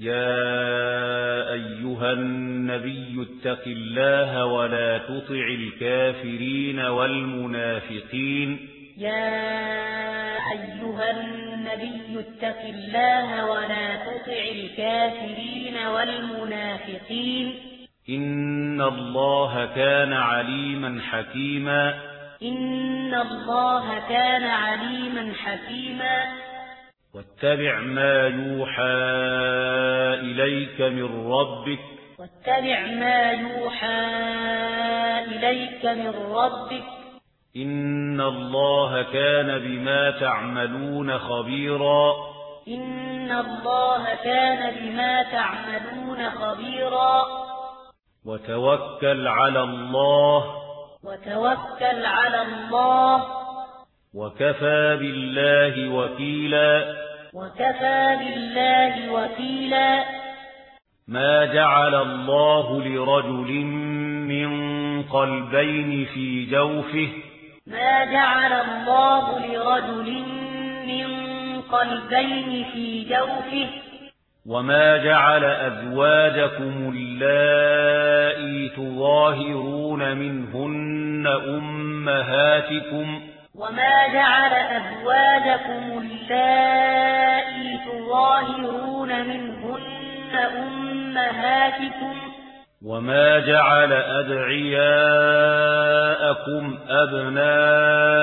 يا أيها النبي اتق الله ولا تطع الكافرين والمنافقين يا أيها النبي اتق الله ولا تطع الكافرين والمنافقين إن الله كان عليما حكيما إن الله كان عليما حكيما واتبع ما يوحى إليك من ربك. واتبع ما يوحى إليك من ربك. إن الله كان بما تعملون خبيرا. إن الله كان بما تعملون خبيرا. وتوكل على الله. وتوكل على الله. وكفى بالله وكيلا وكفى بالله وكيلا ما جعل الله لرجل من قلبين في جوفه ما جعل الله لرجل من قلبين في جوفه وما جعل أزواجكم اللائي تظاهرون منهن أمهاتكم وما جعل أبواجكم اللائي تظاهرون منهن أمهاتكم وما جعل أدعياءكم أبناءكم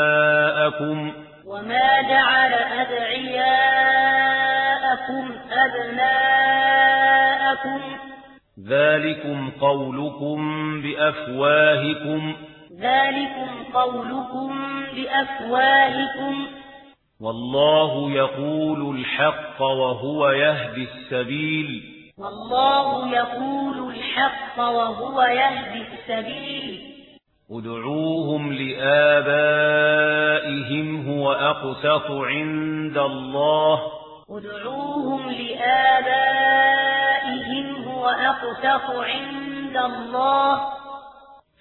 وما جعل أدعياءكم أبناءكم ذلكم قولكم بأفواهكم ذلكم قولكم بأفواهكم. والله يقول الحق وهو يهدي السبيل. والله يقول الحق وهو يهدي السبيل. ادعوهم لآبائهم هو أقسط عند الله. ادعوهم لآبائهم هو أقسط عند الله.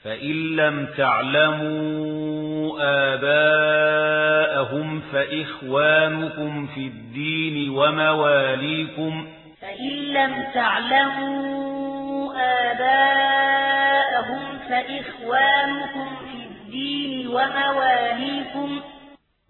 فإن لم تعلموا آباءهم فإخوانكم في الدين ومواليكم فإن لم تعلموا آباءهم فإخوانكم في الدين ومواليكم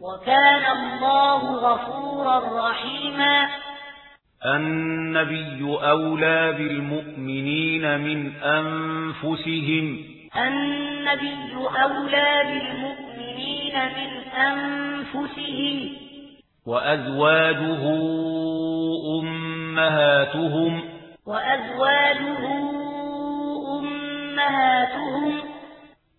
وكان الله غفورا رحيما. النبي أولى بالمؤمنين من أنفسهم. النبي أولى بالمؤمنين من أنفسهم. وأزواجه أمهاتهم. وأزواجه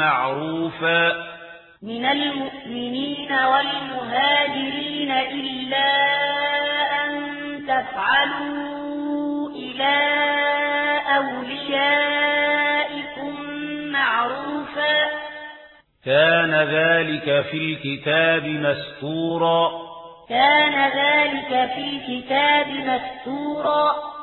معروفا. من المؤمنين والمهاجرين إلا أن تفعلوا إلى أوليائكم معروفا. كان ذلك في الكتاب مسطورا كان ذلك في الكتاب مستورا.